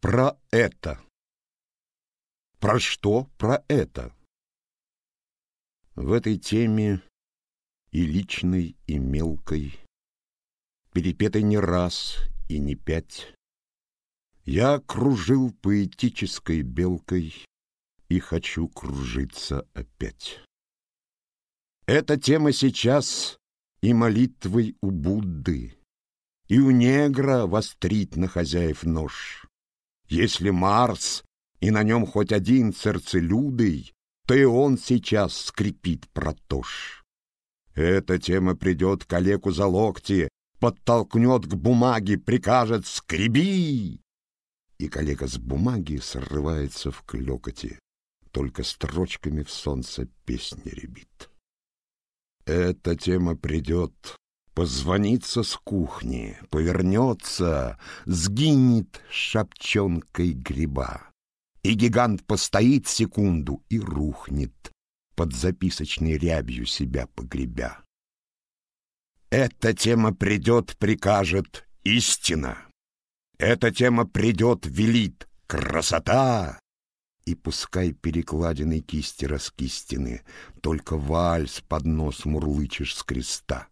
Про это. Про что про это? В этой теме и личной, и мелкой, перепетой не раз и не пять, я кружил поэтической белкой и хочу кружиться опять. Эта тема сейчас и молитвой у Будды, и у негра вострить на хозяев нож. Если Марс и на нем хоть один сердцелюдый, то и он сейчас скрипит протош. Эта тема придет к Олеку за локти, подтолкнет к бумаге, прикажет «Скреби!» И коллега с бумаги срывается в клёкоте, только строчками в солнце песни ребит. Эта тема придет, позвонится с кухни, повернется, сгинет шапчонкой гриба. И гигант постоит секунду и рухнет, под записочной рябью себя погребя. Эта тема придет, прикажет истина. Эта тема придет, велит красота. И пускай перекладиной кисти раскистины, Только вальс под нос мурлычешь с креста.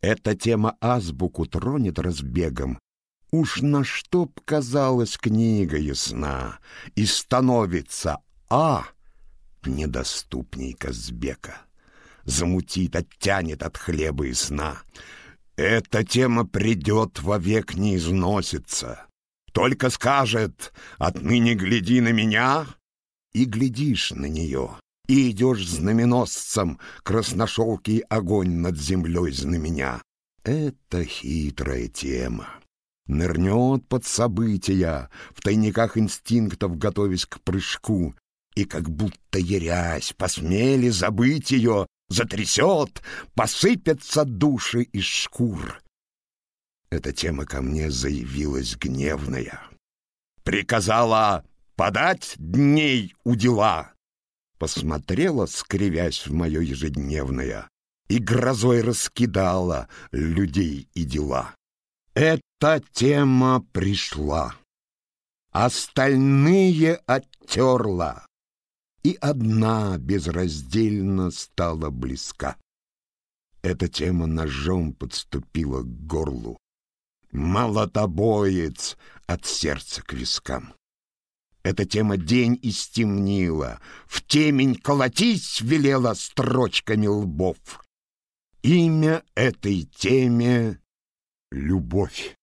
Эта тема азбуку тронет разбегом, Уж на что б казалась книга ясна, И становится А недоступней Казбека. Замутит, оттянет от хлеба и сна. Эта тема придет, вовек не износится. Только скажет «Отныне гляди на меня», и глядишь на нее, и идешь знаменосцем, красношелкий огонь над землей знаменя. Это хитрая тема. Нырнет под события, в тайниках инстинктов готовясь к прыжку, и как будто ярясь, посмели забыть ее, затрясет, посыпятся души из шкур. Эта тема ко мне заявилась гневная. Приказала подать дней у дела. Посмотрела, скривясь в мое ежедневное, и грозой раскидала людей и дела. Эта тема пришла. Остальные оттерла и одна безраздельно стала близка. Эта тема ножом подступила к горлу. Молотобоец от сердца к вискам. Эта тема день истемнила, в темень колотись велела строчками лбов. Имя этой теме — любовь.